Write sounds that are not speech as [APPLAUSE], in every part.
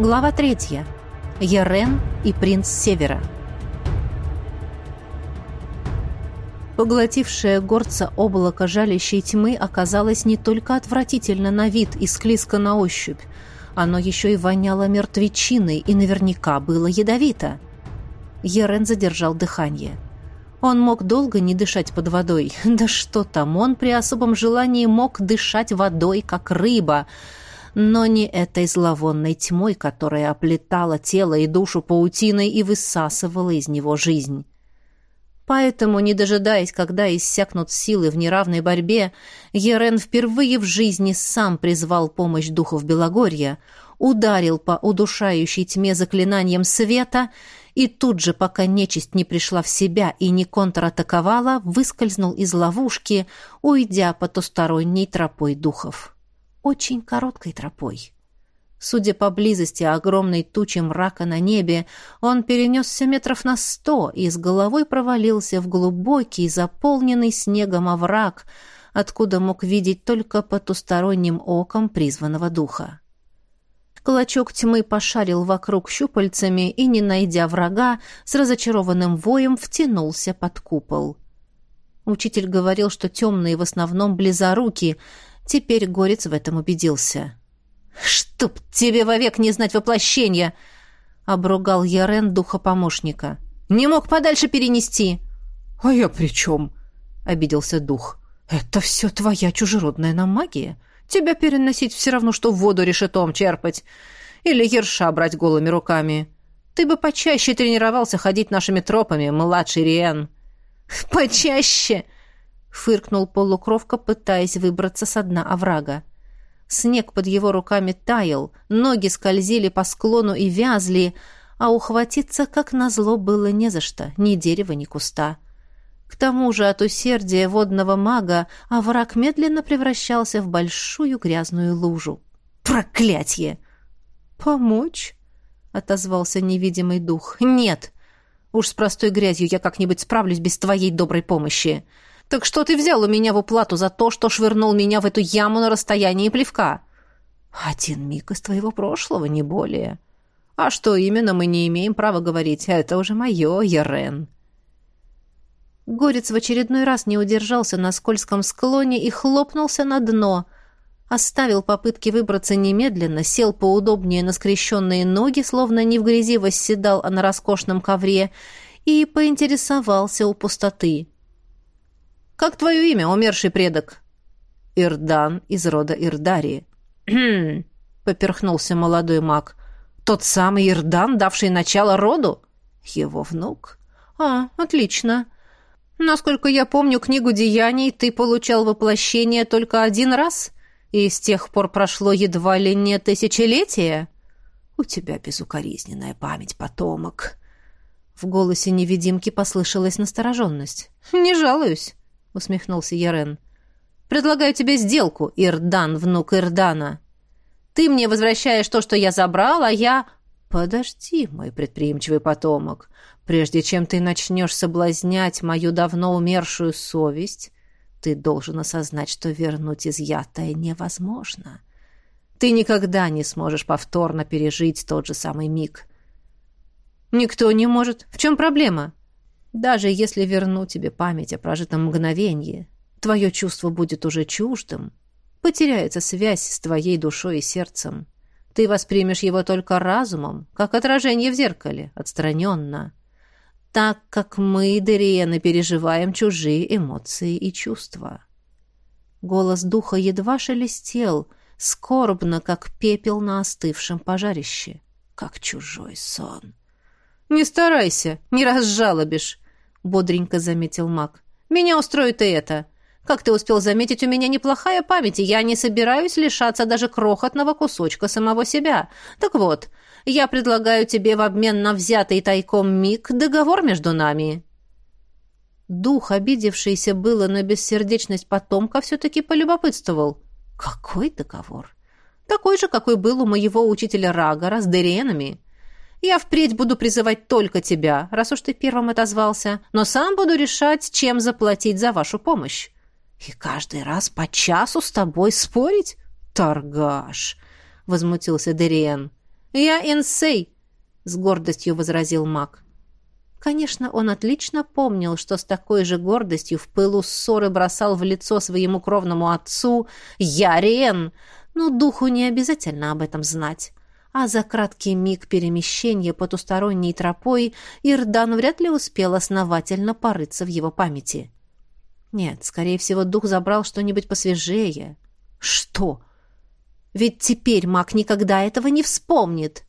Глава третья. Ярен и принц Севера. Поглотившее горца облако жалящей тьмы оказалось не только отвратительно на вид и склизко на ощупь, оно еще и воняло мертвечиной и наверняка было ядовито. Ерен задержал дыхание. Он мог долго не дышать под водой. [LAUGHS] Да что там, он при особом желании мог дышать водой, как рыба, но не этой зловонной тьмой, которая оплетала тело и душу паутиной и высасывала из него жизнь. Поэтому, не дожидаясь, когда иссякнут силы в неравной борьбе, Ерен впервые в жизни сам призвал помощь духов Белогорья, ударил по удушающей тьме заклинанием света и тут же, пока нечисть не пришла в себя и не контратаковала, выскользнул из ловушки, уйдя потусторонней тропой духов. Очень короткой тропой. Судя по близости огромной тучи мрака на небе, он перенесся метров на сто и с головой провалился в глубокий, заполненный снегом овраг, откуда мог видеть только потусторонним оком призванного духа. Клочок тьмы пошарил вокруг щупальцами и, не найдя врага, с разочарованным воем втянулся под купол. Учитель говорил, что темные в основном близоруки. Теперь Горец в этом убедился. «Чтоб тебе вовек не знать воплощения!» — обругал Ярен духа помощника. «Не мог подальше перенести!» «А я при чем?» — обиделся дух. «Это все твоя чужеродная нам магия. Тебя переносить все равно, что воду решетом черпать. Или ерша брать голыми руками. Ты бы почаще тренировался ходить нашими тропами, младший Риен». «Почаще!» — фыркнул полукровка, пытаясь выбраться с дна оврага. Снег под его руками таял, ноги скользили по склону и вязли, а ухватиться, как назло, было не за что, ни дерева, ни куста. К тому же от усердия водного мага овраг медленно превращался в большую грязную лужу. «Проклятье!» «Помочь?» — отозвался невидимый дух. «Нет! Уж с простой грязью я как-нибудь справлюсь без твоей доброй помощи!» «Так что ты взял у меня в уплату за то, что швырнул меня в эту яму на расстоянии плевка?» «Один миг из твоего прошлого, не более. А что именно, мы не имеем права говорить. Это уже мое, Ерен». Горец в очередной раз не удержался на скользком склоне и хлопнулся на дно. Оставил попытки выбраться немедленно, сел поудобнее на скрещенные ноги, словно не в грязи восседал, а на роскошном ковре, и поинтересовался у пустоты. Как твое имя, умерший предок?» «Ирдан из рода Ирдарии». «Хм», [CLEARS THROAT] — поперхнулся молодой маг. «Тот самый Ирдан, давший начало роду?» «Его внук». «А, отлично. Насколько я помню книгу деяний, ты получал воплощение только один раз, и с тех пор прошло едва ли не тысячелетие?» «У тебя безукоризненная память, потомок». В голосе невидимки послышалась настороженность. «Не жалуюсь. — усмехнулся Ярен. «Предлагаю тебе сделку, Ирдан, внук Ирдана. Ты мне возвращаешь то, что я забрал, а я...» «Подожди, мой предприимчивый потомок. Прежде чем ты начнешь соблазнять мою давно умершую совесть, ты должен осознать, что вернуть изъятое невозможно. Ты никогда не сможешь повторно пережить тот же самый миг». «Никто не может. В чем проблема?» Даже если верну тебе память о прожитом мгновении, твое чувство будет уже чуждым. Потеряется связь с твоей душой и сердцем. Ты воспримешь его только разумом, как отражение в зеркале, отстраненно. Так как мы, Дериены, переживаем чужие эмоции и чувства. Голос духа едва шелестел, скорбно, как пепел на остывшем пожарище, как чужой сон. «Не старайся, не разжалобишь», — бодренько заметил маг. «Меня устроит и это. Как ты успел заметить, у меня неплохая память, и я не собираюсь лишаться даже крохотного кусочка самого себя. Так вот, я предлагаю тебе в обмен на взятый тайком миг договор между нами». Дух, обидевшийся было на бессердечность потомка, все-таки полюбопытствовал. «Какой договор?» «Такой же, какой был у моего учителя Рагора с Дериенами». Я впредь буду призывать только тебя, раз уж ты первым отозвался, но сам буду решать, чем заплатить за вашу помощь. И каждый раз по часу с тобой спорить? Торгаш, возмутился Дериен. «Я инсей», — с гордостью возразил маг. Конечно, он отлично помнил, что с такой же гордостью в пылу ссоры бросал в лицо своему кровному отцу «Я Риен!», но духу не обязательно об этом знать. А за краткий миг перемещения потусторонней тропой Ирдан вряд ли успел основательно порыться в его памяти. Нет, скорее всего, дух забрал что-нибудь посвежее. Что? Ведь теперь маг никогда этого не вспомнит.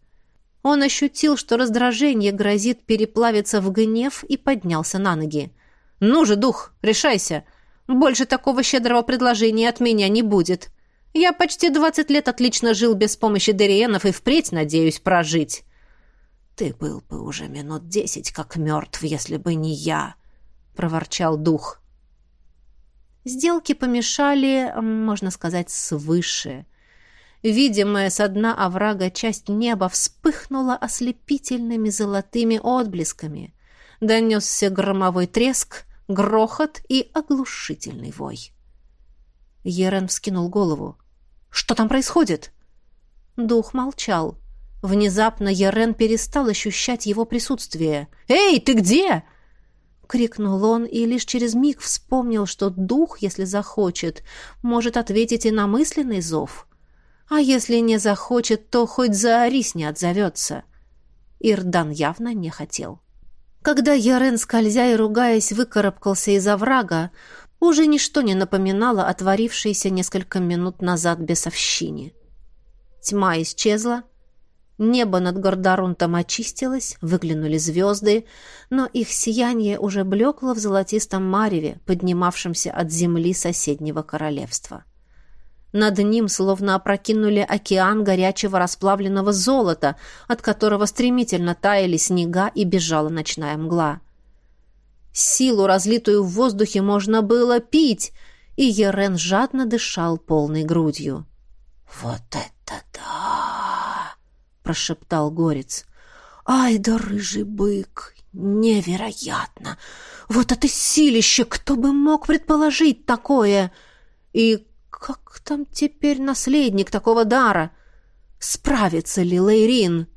Он ощутил, что раздражение грозит переплавиться в гнев и поднялся на ноги. «Ну же, дух, решайся! Больше такого щедрого предложения от меня не будет. Я почти двадцать лет отлично жил без помощи Дериенов и впредь надеюсь прожить». «Ты был бы уже минут десять как мертв, если бы не я», — проворчал дух. Сделки помешали, можно сказать, свыше. Видимая со дна оврага часть неба вспыхнула ослепительными золотыми отблесками. Донесся громовой треск, грохот и оглушительный вой. Ерен вскинул голову. «Что там происходит?» Дух молчал. Внезапно Ерен перестал ощущать его присутствие. «Эй, ты где?» крикнул он и лишь через миг вспомнил, что дух, если захочет, может ответить и на мысленный зов. А если не захочет, то хоть за Арис не отзовется. Ирдан явно не хотел. Когда Ярен, скользя и ругаясь, выкарабкался из оврага, уже ничто не напоминало о творившейся несколько минут назад бесовщине. Тьма исчезла, небо над Гордорунтом очистилось, выглянули звезды, но их сияние уже блекло в золотистом мареве, поднимавшемся от земли соседнего королевства. Над ним словно опрокинули океан горячего расплавленного золота, от которого стремительно таяли снега и бежала ночная мгла. Силу, разлитую в воздухе, можно было пить, и Ерен жадно дышал полной грудью. «Вот это да!» — прошептал Горец. «Ай да рыжий бык! Невероятно! Вот это силище! Кто бы мог предположить такое!» И как там теперь наследник такого дара? Справится ли Лейрин?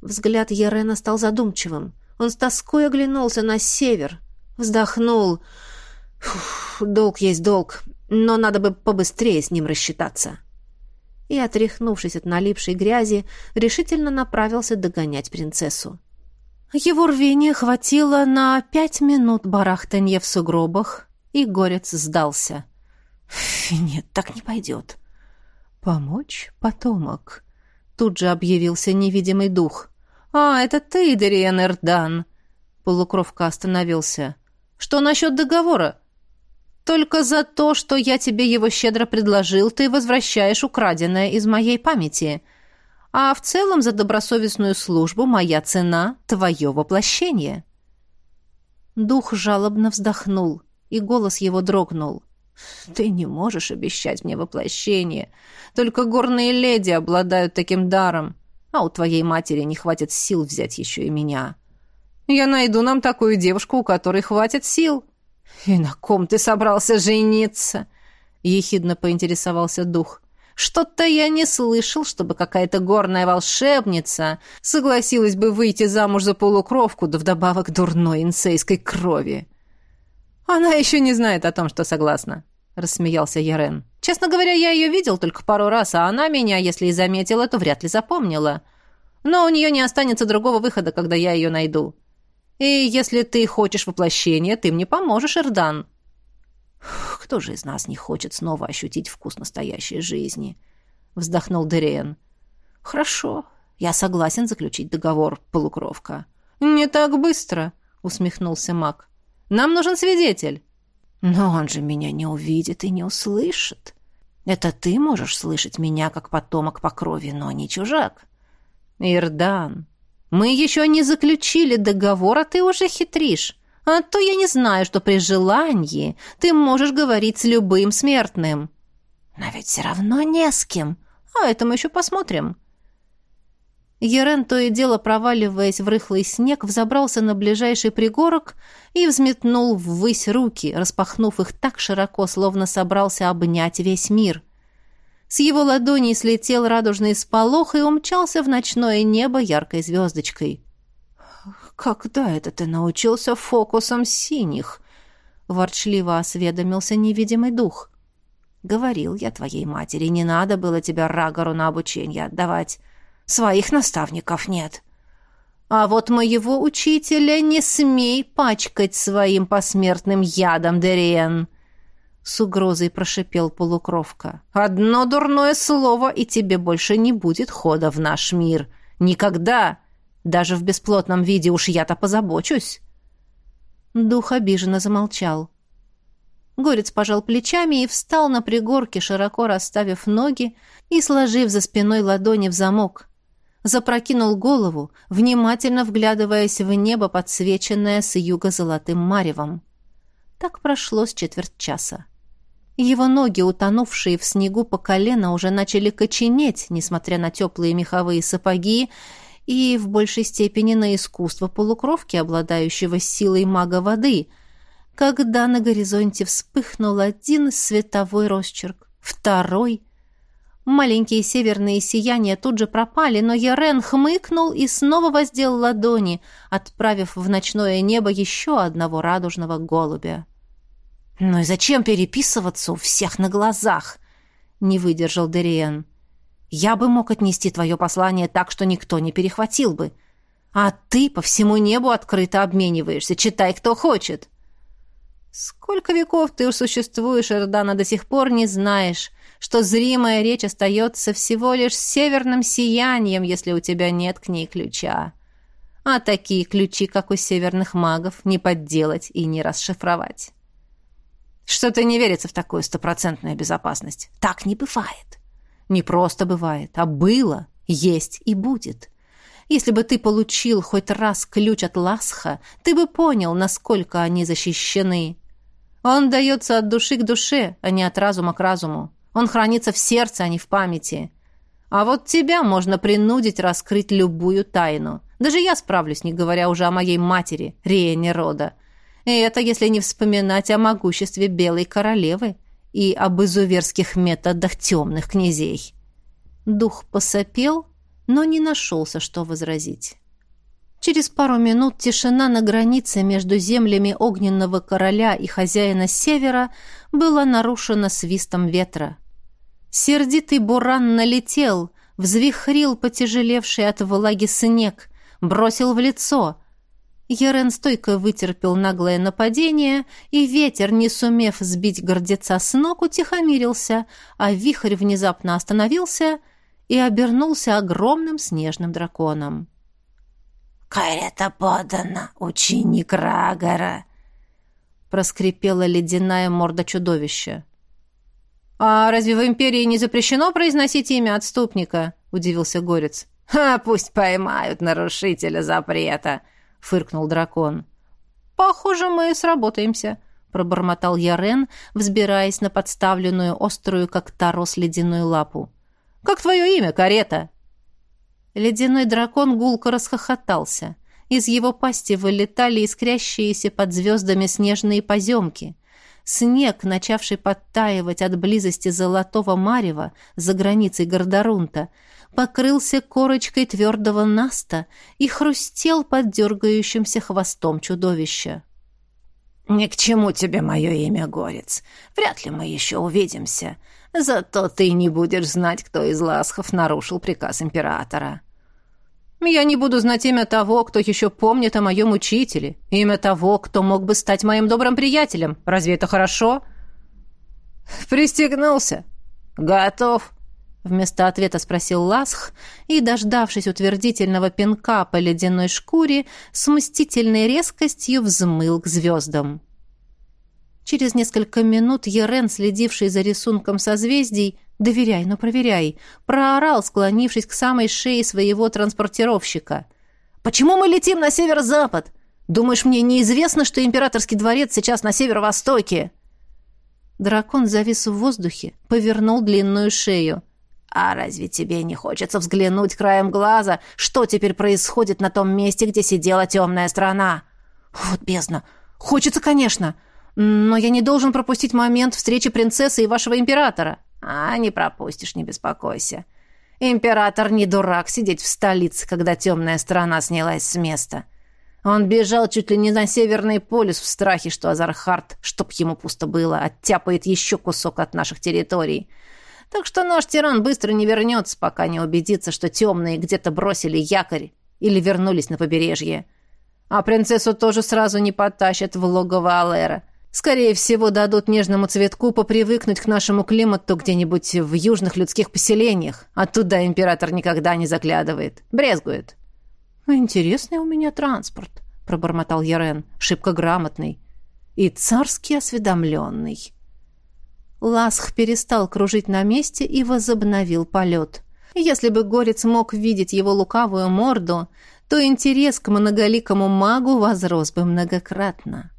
Взгляд Ерена стал задумчивым. Он с тоской оглянулся на север, вздохнул. Фух, долг есть долг, но надо бы побыстрее с ним рассчитаться. И, отряхнувшись от налипшей грязи, решительно направился догонять принцессу. Его рвения хватило на пять минут барахтанья в сугробах, и горец сдался — «Нет, так не пойдет». «Помочь, потомок?» Тут же объявился невидимый дух. «А, это ты, Дериен Эрдан!» Полукровка остановился. «Что насчет договора? Только за то, что я тебе его щедро предложил, ты возвращаешь украденное из моей памяти. А в целом за добросовестную службу моя цена — твое воплощение». Дух жалобно вздохнул, и голос его дрогнул. Ты не можешь обещать мне воплощение. Только горные леди обладают таким даром, а у твоей матери не хватит сил взять еще и меня. Я найду нам такую девушку, у которой хватит сил. И на ком ты собрался жениться? Ехидно поинтересовался дух. Что-то я не слышал, чтобы какая-то горная волшебница согласилась бы выйти замуж за полукровку, да вдобавок дурной инсейской крови. Она еще не знает о том, что согласна рассмеялся Ярен. Честно говоря, я ее видел только пару раз, а она меня, если и заметила, то вряд ли запомнила. Но у нее не останется другого выхода, когда я ее найду. И если ты хочешь воплощения, ты мне поможешь, Эрдан. Кто же из нас не хочет снова ощутить вкус настоящей жизни? Вздохнул Дериен. Хорошо, я согласен заключить договор, полукровка. Не так быстро, усмехнулся Мак. Нам нужен свидетель. Но он же меня не увидит и не услышит. Это ты можешь слышать меня как потомок по крови, но не чужак. Ирдан, мы еще не заключили договор, а ты уже хитришь. А то я не знаю, что при желании ты можешь говорить с любым смертным. Но ведь все равно не с кем. А это мы еще посмотрим. Ерен, то и дело проваливаясь в рыхлый снег, взобрался на ближайший пригорок и взметнул ввысь руки, распахнув их так широко, словно собрался обнять весь мир. С его ладони слетел радужный сполох и умчался в ночное небо яркой звездочкой. «Когда это ты научился фокусам синих?» — ворчливо осведомился невидимый дух. «Говорил я твоей матери, не надо было тебя Рагору на обучение отдавать. Своих наставников нет». «А вот моего учителя не смей пачкать своим посмертным ядом, Дериен!» С угрозой прошипел полукровка. «Одно дурное слово, и тебе больше не будет хода в наш мир. Никогда! Даже в бесплотном виде уж я-то позабочусь!» Дух обиженно замолчал. Горец пожал плечами и встал на пригорке, широко расставив ноги и сложив за спиной ладони в замок. Запрокинул голову, внимательно вглядываясь в небо, подсвеченное с юга золотым маревом. Так прошло с четверть часа. Его ноги, утонувшие в снегу по колено, уже начали коченеть, несмотря на теплые меховые сапоги и в большей степени на искусство полукровки, обладающего силой мага воды, когда на горизонте вспыхнул один световой росчерк, второй. Маленькие северные сияния тут же пропали, но Ярен хмыкнул и снова воздел ладони, отправив в ночное небо еще одного радужного голубя. «Ну и зачем переписываться у всех на глазах?» — не выдержал Дериен. «Я бы мог отнести твое послание так, что никто не перехватил бы. А ты по всему небу открыто обмениваешься, читай, кто хочет». «Сколько веков ты существуешь, Эрдана, до сих пор не знаешь, что зримая речь остается всего лишь северным сиянием, если у тебя нет к ней ключа. А такие ключи, как у северных магов, не подделать и не расшифровать». Что-то не верится в такую стопроцентную безопасность. Так не бывает. Не просто бывает, а было, есть и будет. Если бы ты получил хоть раз ключ от Ласха, ты бы понял, насколько они защищены. Он дается от души к душе, а не от разума к разуму. Он хранится в сердце, а не в памяти. А вот тебя можно принудить раскрыть любую тайну. Даже я справлюсь, не говоря уже о моей матери, Риене Рода. И это если не вспоминать о могуществе Белой Королевы и об изуверских методах темных князей. Дух посопел, но не нашелся, что возразить. Через пару минут тишина на границе между землями огненного короля и хозяина севера была нарушена свистом ветра. Сердитый буран налетел, взвихрил потяжелевший от влаги снег, бросил в лицо — Ерен стойко вытерпел наглое нападение, и ветер, не сумев сбить гордеца с ног, утихомирился, а вихрь внезапно остановился и обернулся огромным снежным драконом. «Карета подана, ученик Рагора!» — проскрипела ледяная морда чудовища. «А разве в Империи не запрещено произносить имя отступника?» — удивился Горец. «А пусть поймают нарушителя запрета!» — фыркнул дракон. «Похоже, мы сработаемся», — пробормотал Ярен, взбираясь на подставленную острую, как торос, ледяную лапу. «Как твое имя, карета?» Ледяной дракон гулко расхохотался. Из его пасти вылетали искрящиеся под звездами снежные поземки. Снег, начавший подтаивать от близости золотого марева за границей Гордорунта, — покрылся корочкой твердого наста и хрустел под дергающимся хвостом чудовища. «Ни к чему тебе мое имя, Горец. Вряд ли мы еще увидимся. Зато ты не будешь знать, кто из ласхов нарушил приказ императора». «Я не буду знать имя того, кто еще помнит о моем учителе, имя того, кто мог бы стать моим добрым приятелем. Разве это хорошо?» «Пристегнулся. Готов», Вместо ответа спросил Ласх и, дождавшись утвердительного пинка по ледяной шкуре, с мстительной резкостью взмыл к звездам. Через несколько минут Ерен, следивший за рисунком созвездий, «Доверяй, но проверяй», проорал, склонившись к самой шее своего транспортировщика. «Почему мы летим на северо-запад? Думаешь, мне неизвестно, что императорский дворец сейчас на северо-востоке?» Дракон завис в воздухе, повернул длинную шею. А разве тебе не хочется взглянуть краем глаза, что теперь происходит на том месте, где сидела темная страна? Вот бездна. Хочется, конечно. Но я не должен пропустить момент встречи принцессы и вашего императора. А не пропустишь, не беспокойся. Император не дурак сидеть в столице, когда темная сторона снялась с места. Он бежал чуть ли не на Северный полюс в страхе, что Азархард, чтоб ему пусто было, оттяпает еще кусок от наших территорий. Так что наш тиран быстро не вернется, пока не убедится, что темные где-то бросили якорь или вернулись на побережье. А принцессу тоже сразу не потащат в логово Алера. Скорее всего, дадут нежному цветку попривыкнуть к нашему климату где-нибудь в южных людских поселениях. Оттуда император никогда не заглядывает. Брезгует. «Интересный у меня транспорт», — пробормотал Ярен, шибко грамотный. «И царски осведомленный». Ласх перестал кружить на месте и возобновил полет. Если бы Горец мог видеть его лукавую морду, то интерес к многоликому магу возрос бы многократно.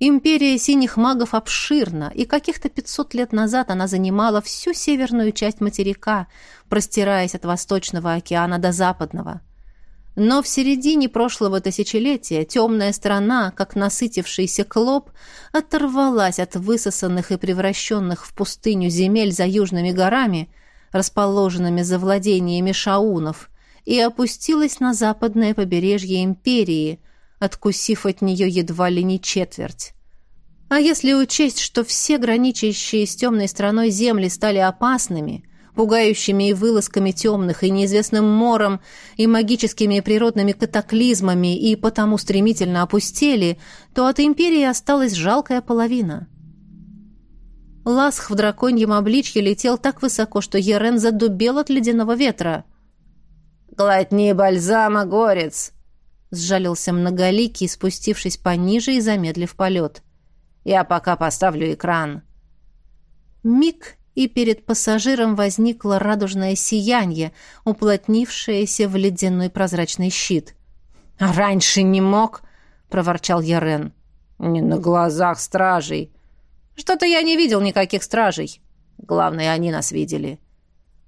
Империя синих магов обширна, и каких-то 500 лет назад она занимала всю северную часть материка, простираясь от Восточного океана до Западного. Но в середине прошлого тысячелетия темная страна, как насытившийся клоп, оторвалась от высосанных и превращенных в пустыню земель за южными горами, расположенными за владениями шаунов, и опустилась на западное побережье империи, откусив от нее едва ли не четверть. А если учесть, что все граничащие с темной страной земли стали опасными, пугающими и вылазками темных, и неизвестным мором, и магическими и природными катаклизмами, и потому стремительно опустели, то от империи осталась жалкая половина. Ласх в драконьем обличье летел так высоко, что Ерен задубел от ледяного ветра. «Глотни бальзама, горец!» — сжалился многоликий, спустившись пониже и замедлив полет. «Я пока поставлю экран». Миг, и перед пассажиром возникло радужное сияние, уплотнившееся в ледяной прозрачный щит. «А раньше не мог?» — проворчал Ярен. «Не на глазах стражей». «Что-то я не видел никаких стражей. Главное, они нас видели.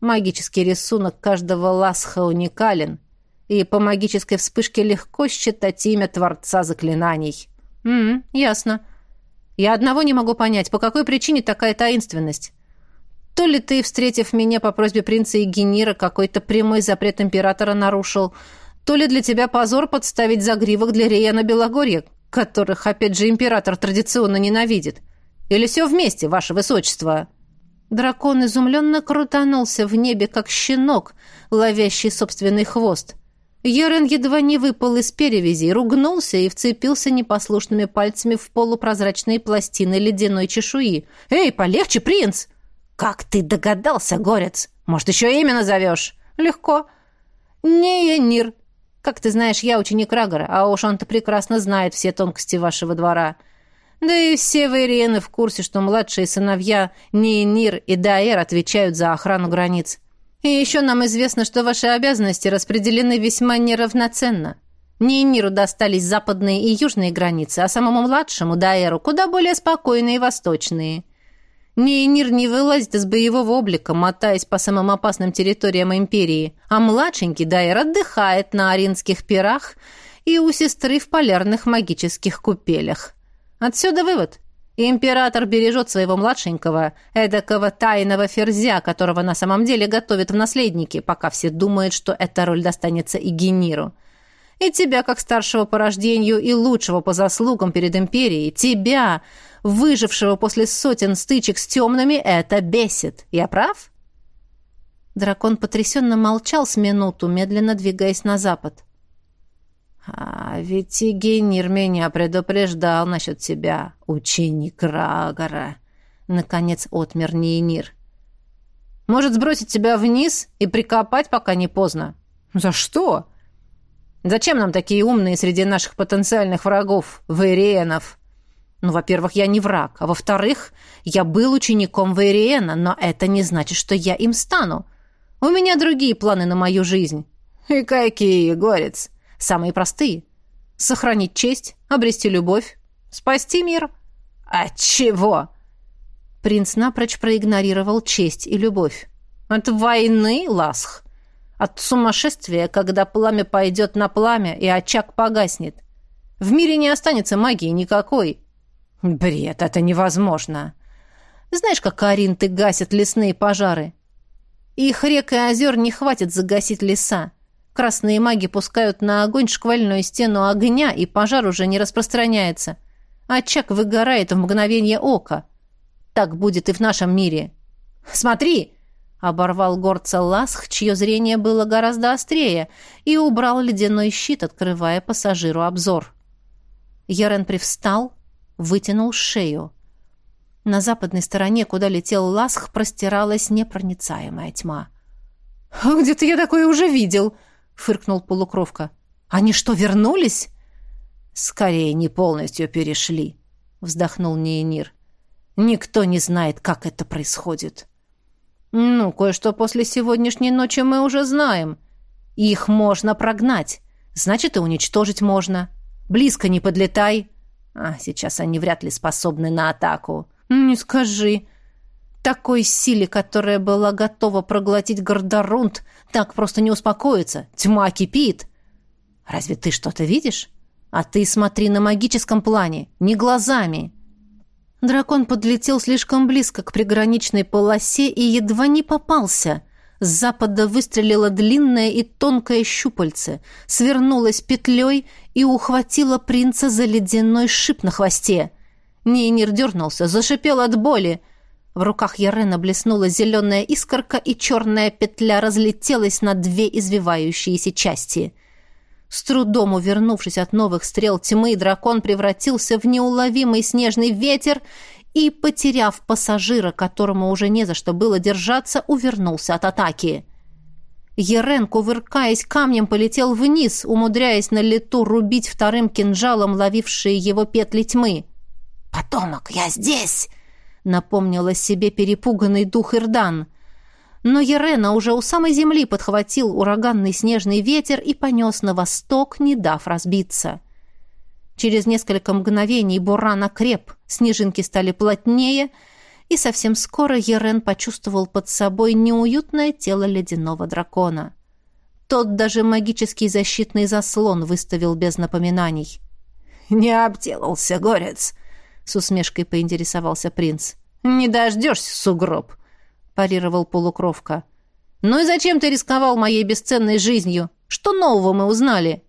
Магический рисунок каждого ласха уникален» и по магической вспышке легко считать имя Творца заклинаний. «М ясно. Я одного не могу понять, по какой причине такая таинственность. То ли ты, встретив меня по просьбе принца Егенира, какой-то прямой запрет императора нарушил, то ли для тебя позор подставить загривок для Реяна Белогорья, которых, опять же, император традиционно ненавидит. Или все вместе, ваше высочество?» Дракон изумленно крутанулся в небе, как щенок, ловящий собственный хвост. Ерен едва не выпал из перевязи, ругнулся и вцепился непослушными пальцами в полупрозрачные пластины ледяной чешуи. «Эй, полегче, принц!» «Как ты догадался, горец? Может, еще имя назовешь?» «Легко». «Не, Нир. Как ты знаешь, я ученик Рагора, а уж он-то прекрасно знает все тонкости вашего двора. Да и все вейриены в курсе, что младшие сыновья Нейнир и Даэр отвечают за охрану границ. И еще нам известно, что ваши обязанности распределены весьма неравноценно. Нейниру достались западные и южные границы, а самому младшему, Даэру, куда более спокойные и восточные. Нейнир не вылазит из боевого облика, мотаясь по самым опасным территориям империи, а младшенький Даэр отдыхает на аринских пирах и у сестры в полярных магических купелях. Отсюда вывод – Император бережет своего младшенького, эдакого тайного ферзя, которого на самом деле готовит в наследники, пока все думают, что эта роль достанется и Гениру. И тебя, как старшего по рождению и лучшего по заслугам перед империей, тебя, выжившего после сотен стычек с темными, это бесит. Я прав?» Дракон потрясенно молчал с минуту, медленно двигаясь на запад. А ведь и Генир меня предупреждал насчет тебя, ученик Рагора. Наконец отмер Нейнир. Может, сбросить тебя вниз и прикопать, пока не поздно? За что? Зачем нам такие умные среди наших потенциальных врагов, вейриенов? Ну, во-первых, я не враг, а во-вторых, я был учеником Вейриена, но это не значит, что я им стану. У меня другие планы на мою жизнь. И какие, горец? Самые простые. Сохранить честь, обрести любовь, спасти мир. От чего? Принц напрочь проигнорировал честь и любовь. От войны, Ласх. От сумасшествия, когда пламя пойдет на пламя и очаг погаснет. В мире не останется магии никакой. Бред, это невозможно. Знаешь, как каринты гасят лесные пожары? Их рек и озер не хватит загасить леса. Красные маги пускают на огонь шквальную стену огня, и пожар уже не распространяется. Очаг выгорает в мгновение ока. Так будет и в нашем мире. «Смотри!» — оборвал горца Ласх, чье зрение было гораздо острее, и убрал ледяной щит, открывая пассажиру обзор. Ярен привстал, вытянул шею. На западной стороне, куда летел Ласх, простиралась непроницаемая тьма. «Где-то я такое уже видел!» — фыркнул полукровка. «Они что, вернулись?» «Скорее, не полностью перешли», — вздохнул Нейнир. «Никто не знает, как это происходит». «Ну, кое-что после сегодняшней ночи мы уже знаем. Их можно прогнать, значит, и уничтожить можно. Близко не подлетай. А сейчас они вряд ли способны на атаку». «Не скажи», такой силе, которая была готова проглотить Гордорунд, так просто не успокоится. Тьма кипит. Разве ты что-то видишь? А ты смотри на магическом плане, не глазами. Дракон подлетел слишком близко к приграничной полосе и едва не попался. С запада выстрелило длинное и тонкое щупальце, свернулось петлей и ухватило принца за ледяной шип на хвосте. Нейнир дернулся, зашипел от боли. В руках Ярена блеснула зеленая искорка, и черная петля разлетелась на две извивающиеся части. С трудом увернувшись от новых стрел тьмы, дракон превратился в неуловимый снежный ветер и, потеряв пассажира, которому уже не за что было держаться, увернулся от атаки. Ерен, кувыркаясь камнем, полетел вниз, умудряясь на лету рубить вторым кинжалом ловившие его петли тьмы. «Потомок, я здесь!» — напомнила себе перепуганный дух Ирдан — но Ерена уже у самой земли подхватил ураганный снежный ветер и понес на восток, не дав разбиться. Через несколько мгновений буран окреп, снежинки стали плотнее, и совсем скоро Ерен почувствовал под собой неуютное тело ледяного дракона. Тот даже магический защитный заслон выставил без напоминаний. «Не обделался, горец!» — с усмешкой поинтересовался принц. «Не дождешься, сугроб!» парировал полукровка. «Ну и зачем ты рисковал моей бесценной жизнью? Что нового мы узнали?»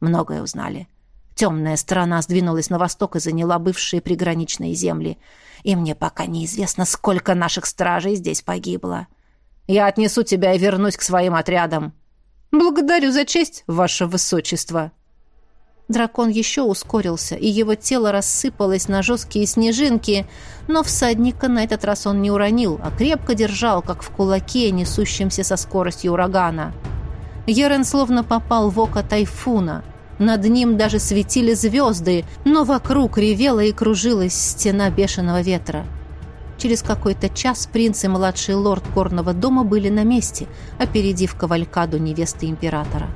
«Многое узнали. Темная сторона сдвинулась на восток и заняла бывшие приграничные земли. И мне пока неизвестно, сколько наших стражей здесь погибло. Я отнесу тебя и вернусь к своим отрядам». «Благодарю за честь, ваше высочество», Дракон еще ускорился, и его тело рассыпалось на жесткие снежинки, но всадника на этот раз он не уронил, а крепко держал, как в кулаке, несущемся со скоростью урагана. Ерен словно попал в око тайфуна. Над ним даже светили звезды, но вокруг ревела и кружилась стена бешеного ветра. Через какой-то час принц и младший лорд горного дома были на месте, опередив кавалькаду невесты императора.